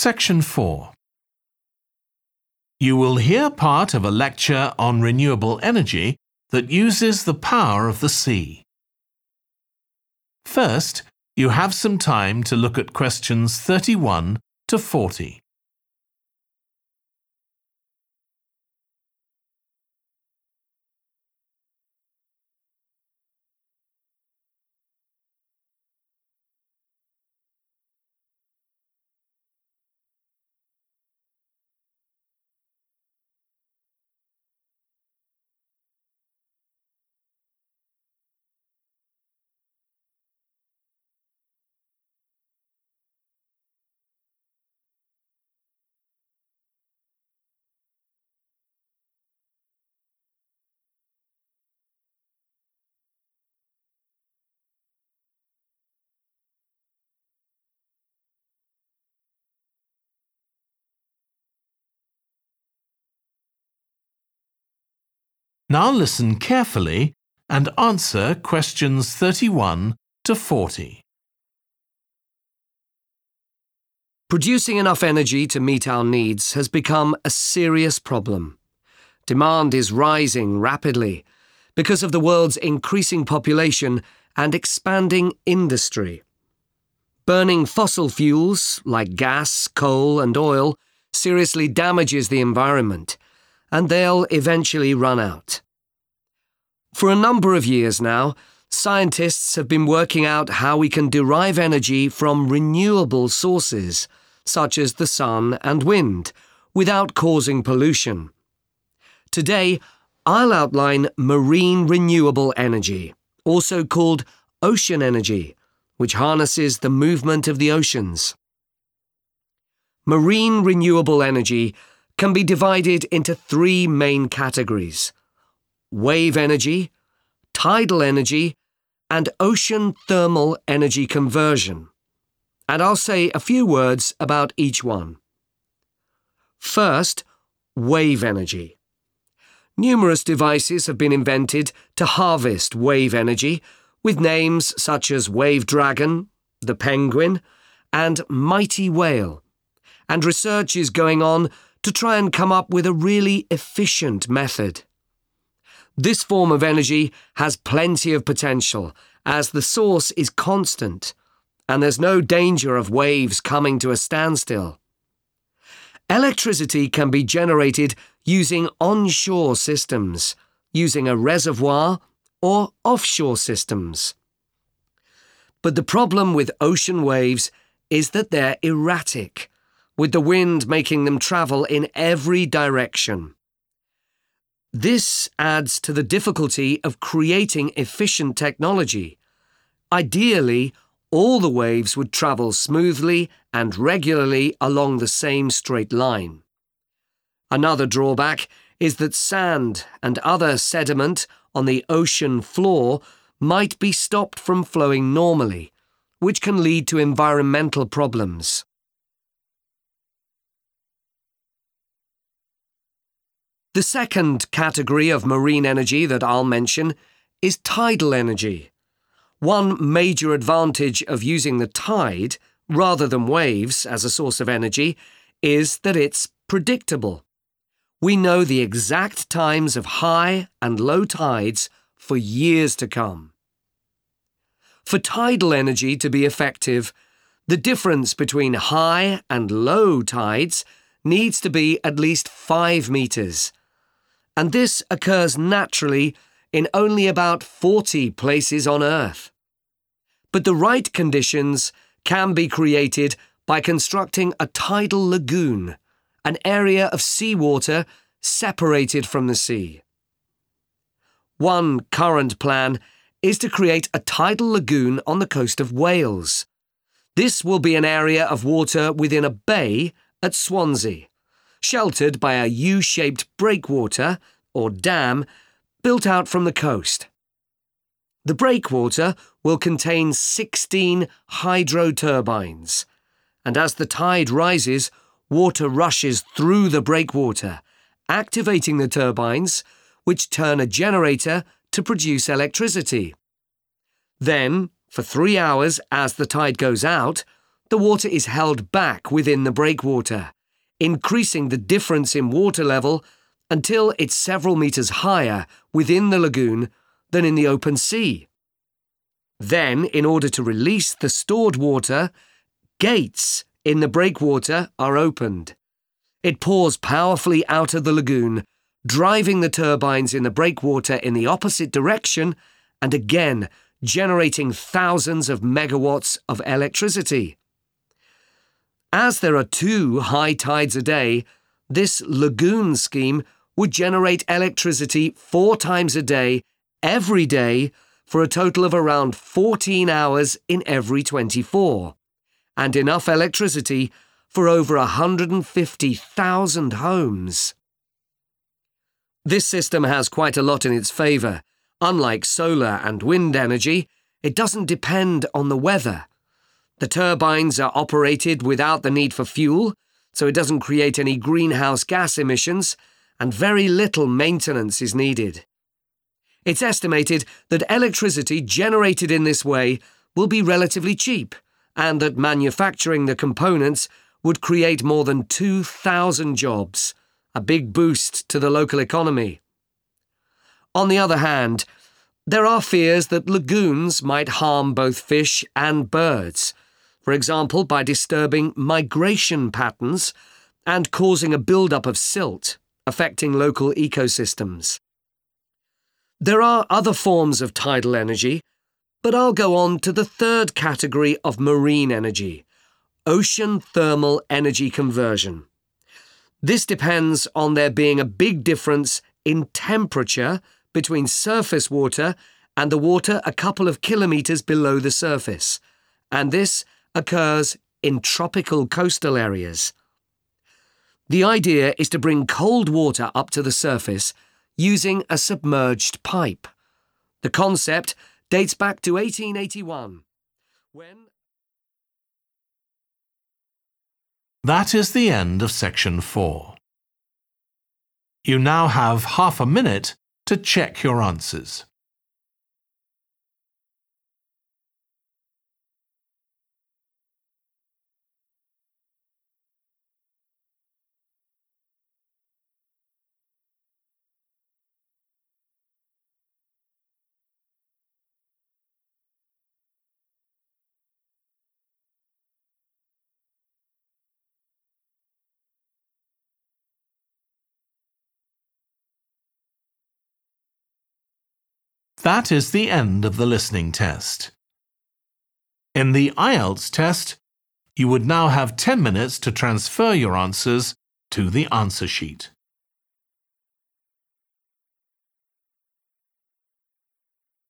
Section 4 You will hear part of a lecture on renewable energy that uses the power of the sea. First, you have some time to look at questions 31 to 40. Now listen carefully and answer questions 31 to 40. Producing enough energy to meet our needs has become a serious problem. Demand is rising rapidly because of the world's increasing population and expanding industry. Burning fossil fuels like gas, coal, and oil seriously damages the environment and they'll eventually run out. For a number of years now, scientists have been working out how we can derive energy from renewable sources, such as the sun and wind, without causing pollution. Today, I'll outline marine renewable energy, also called ocean energy, which harnesses the movement of the oceans. Marine renewable energy can be divided into three main categories wave energy, tidal energy, and ocean thermal energy conversion. And I'll say a few words about each one. First, wave energy. Numerous devices have been invented to harvest wave energy with names such as Wave Dragon, the Penguin, and Mighty Whale. And research is going on to try and come up with a really efficient method. This form of energy has plenty of potential as the source is constant and there's no danger of waves coming to a standstill. Electricity can be generated using onshore systems, using a reservoir, or offshore systems. But the problem with ocean waves is that they're erratic with the wind making them travel in every direction. This adds to the difficulty of creating efficient technology. Ideally, all the waves would travel smoothly and regularly along the same straight line. Another drawback is that sand and other sediment on the ocean floor might be stopped from flowing normally, which can lead to environmental problems. The second category of marine energy that I'll mention is tidal energy. One major advantage of using the tide rather than waves as a source of energy is that it's predictable. We know the exact times of high and low tides for years to come. For tidal energy to be effective, the difference between high and low tides needs to be at least 5 metres and this occurs naturally in only about 40 places on Earth. But the right conditions can be created by constructing a tidal lagoon, an area of seawater separated from the sea. One current plan is to create a tidal lagoon on the coast of Wales. This will be an area of water within a bay at Swansea sheltered by a U shaped breakwater, or dam, built out from the coast. The breakwater will contain 16 hydro turbines, and as the tide rises, water rushes through the breakwater, activating the turbines, which turn a generator to produce electricity. Then, for three hours as the tide goes out, the water is held back within the breakwater, increasing the difference in water level until it's several metres higher within the lagoon than in the open sea. Then, in order to release the stored water, gates in the breakwater are opened. It pours powerfully out of the lagoon, driving the turbines in the breakwater in the opposite direction and again generating thousands of megawatts of electricity. As there are two high tides a day, this lagoon scheme would generate electricity four times a day, every day, for a total of around 14 hours in every 24, and enough electricity for over 150,000 homes. This system has quite a lot in its favour. Unlike solar and wind energy, it doesn't depend on the weather. The turbines are operated without the need for fuel, so it doesn't create any greenhouse gas emissions and very little maintenance is needed. It's estimated that electricity generated in this way will be relatively cheap, and that manufacturing the components would create more than 2,000 jobs, a big boost to the local economy. On the other hand, there are fears that lagoons might harm both fish and birds, for example, by disturbing migration patterns and causing a build-up of silt affecting local ecosystems. There are other forms of tidal energy, but I'll go on to the third category of marine energy ocean thermal energy conversion. This depends on there being a big difference in temperature between surface water and the water a couple of kilometres below the surface, and this occurs in tropical coastal areas. The idea is to bring cold water up to the surface using a submerged pipe. The concept dates back to 1881, when That is the end of section 4. You now have half a minute to check your answers. That is the end of the listening test. In the IELTS test, you would now have 10 minutes to transfer your answers to the answer sheet.